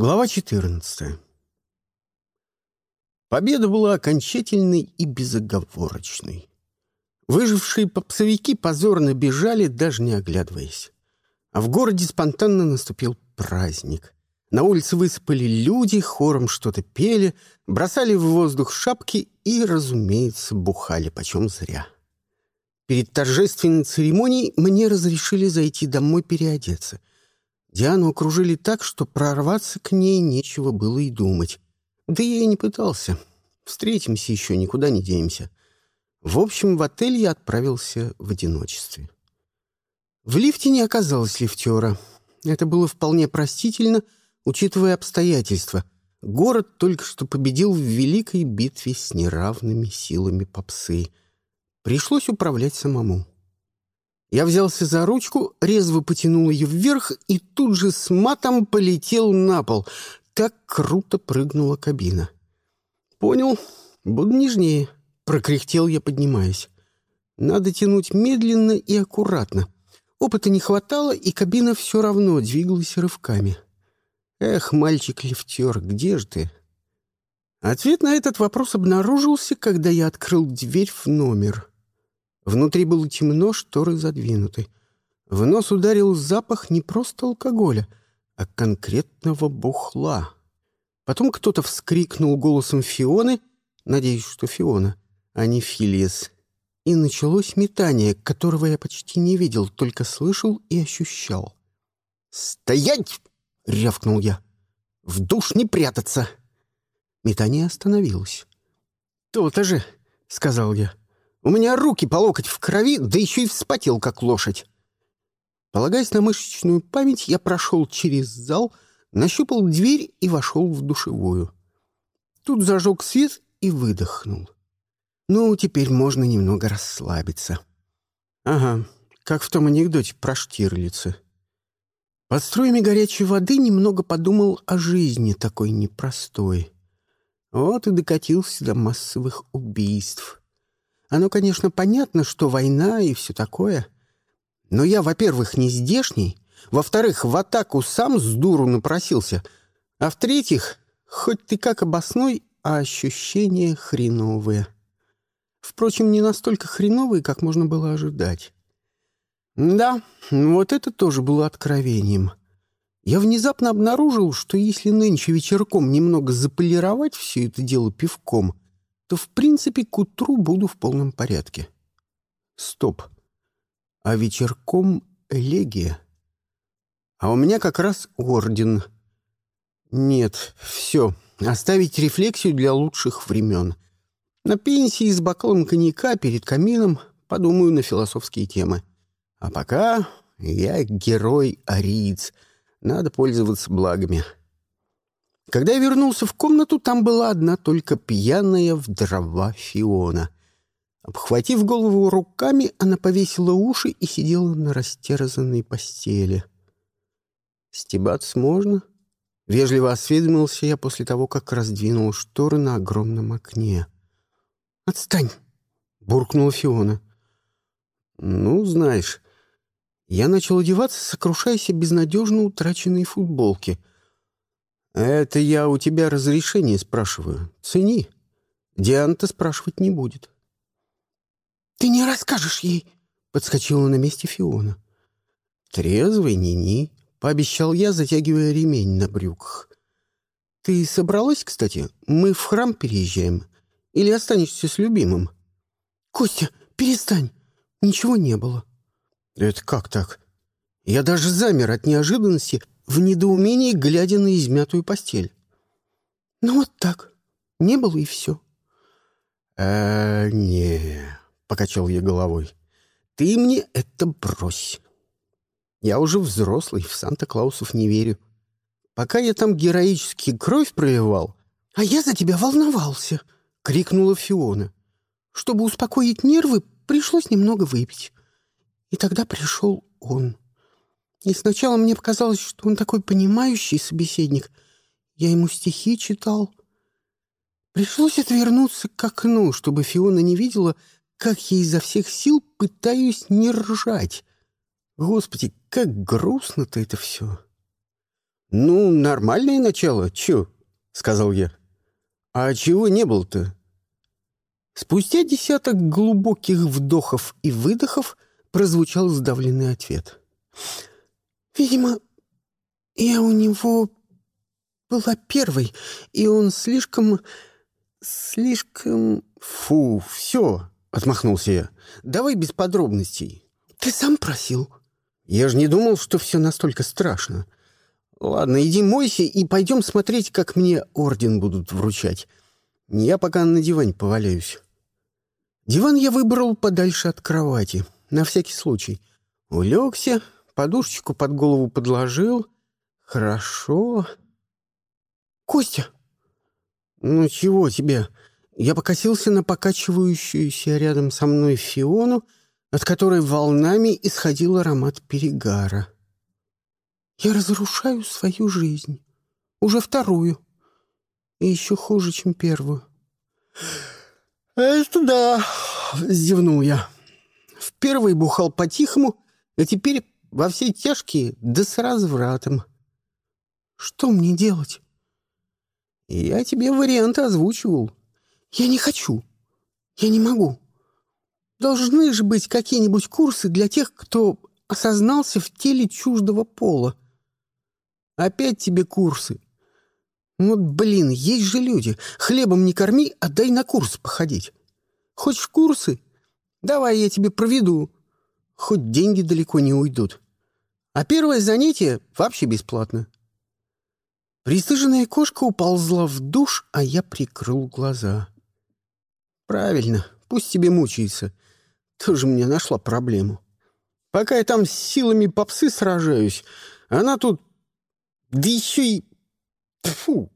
Глава 14. Победа была окончательной и безоговорочной. Выжившие попсовики позорно бежали, даже не оглядываясь. А в городе спонтанно наступил праздник. На улице высыпали люди, хором что-то пели, бросали в воздух шапки и, разумеется, бухали почем зря. Перед торжественной церемонией мне разрешили зайти домой переодеться — Диану окружили так, что прорваться к ней нечего было и думать. Да я и не пытался. Встретимся еще, никуда не денемся. В общем, в отель я отправился в одиночестве. В лифте не оказалось лифтера. Это было вполне простительно, учитывая обстоятельства. Город только что победил в великой битве с неравными силами попсы. Пришлось управлять самому. Я взялся за ручку, резво потянул ее вверх и тут же с матом полетел на пол. Так круто прыгнула кабина. «Понял. Буду нежнее», — прокряхтел я, поднимаясь. «Надо тянуть медленно и аккуратно. Опыта не хватало, и кабина все равно двигалась рывками. Эх, мальчик-лифтер, где же ты?» Ответ на этот вопрос обнаружился, когда я открыл дверь в номер. Внутри было темно, шторы задвинуты. В нос ударил запах не просто алкоголя, а конкретного бухла. Потом кто-то вскрикнул голосом Фионы, надеюсь, что Фиона, а не Филиес. И началось метание, которого я почти не видел, только слышал и ощущал. «Стоять!» — рявкнул я. «В душ не прятаться!» Метание остановилось. «То-то же!» — сказал я. У меня руки по локоть в крови, да еще и вспотел, как лошадь. Полагаясь на мышечную память, я прошел через зал, нащупал дверь и вошел в душевую. Тут зажег свет и выдохнул. Ну, теперь можно немного расслабиться. Ага, как в том анекдоте про Штирлица. Под струями горячей воды немного подумал о жизни такой непростой. Вот и докатился до массовых убийств. Оно, конечно, понятно, что война и все такое. Но я, во-первых, не здешний, во-вторых, в атаку сам с дуру напросился, а в-третьих, хоть ты как обосной, а ощущения хреновые. Впрочем, не настолько хреновые, как можно было ожидать. Да, вот это тоже было откровением. Я внезапно обнаружил, что если нынче вечерком немного заполировать все это дело пивком — то, в принципе, к утру буду в полном порядке. Стоп. А вечерком элегия. А у меня как раз орден. Нет, все. Оставить рефлексию для лучших времен. На пенсии с бокалом коньяка перед камином подумаю на философские темы. А пока я герой-ариец. Надо пользоваться благами. Когда я вернулся в комнату, там была одна только пьяная в дрова Фиона. Обхватив голову руками, она повесила уши и сидела на растерзанной постели. «Стебаться можно?» — вежливо осведомился я после того, как раздвинул шторы на огромном окне. «Отстань!» — буркнула Фиона. «Ну, знаешь...» Я начал одеваться, сокрушаясь о безнадежно утраченной футболке — «Это я у тебя разрешение спрашиваю. Цени. Диана-то спрашивать не будет». «Ты не расскажешь ей!» — подскочила на месте Фиона. «Трезвый, ни-ни», — пообещал я, затягивая ремень на брюках. «Ты собралась, кстати? Мы в храм переезжаем. Или останешься с любимым?» «Костя, перестань! Ничего не было». «Это как так?» Я даже замер от неожиданности, в недоумении, глядя на измятую постель. «Ну вот так. Не было и все». «Э, не», — покачал я головой. «Ты мне это брось. Я уже взрослый, в Санта-Клаусов не верю. Пока я там героически кровь проливал...» «А я за тебя волновался», — крикнула Фиона. «Чтобы успокоить нервы, пришлось немного выпить. И тогда пришел он». И сначала мне показалось, что он такой понимающий собеседник. Я ему стихи читал. Пришлось отвернуться к окну, чтобы Фиона не видела, как я изо всех сил пытаюсь не ржать. Господи, как грустно-то это все. «Ну, нормальное начало, чё?» — сказал я. «А чего не было-то?» Спустя десяток глубоких вдохов и выдохов прозвучал сдавленный ответ. «Видимо, я у него была первой, и он слишком... слишком...» «Фу, все!» — отмахнулся я. «Давай без подробностей». «Ты сам просил». «Я же не думал, что все настолько страшно. Ладно, иди мойся и пойдем смотреть, как мне орден будут вручать. Я пока на диване поваляюсь». Диван я выбрал подальше от кровати, на всякий случай. Улегся, подушечку под голову подложил. Хорошо. «Костя!» «Ну чего тебе?» Я покосился на покачивающуюся рядом со мной Фиону, от которой волнами исходил аромат перегара. «Я разрушаю свою жизнь. Уже вторую. И еще хуже, чем первую». «Это да!» — зевнул я. В первый бухал по-тихому, а теперь во все тяжкие, да с развратом. «Что мне делать?» «Я тебе варианты озвучивал. Я не хочу. Я не могу. Должны же быть какие-нибудь курсы для тех, кто осознался в теле чуждого пола. Опять тебе курсы. Вот, блин, есть же люди. Хлебом не корми, а дай на курс походить. Хочешь курсы? Давай я тебе проведу. Хоть деньги далеко не уйдут. А первое занятие вообще бесплатно. Присыженная кошка уползла в душ, а я прикрыл глаза. Правильно, пусть тебе мучается. Тоже мне нашла проблему. Пока я там с силами попсы сражаюсь, она тут... Да еще и... Фу!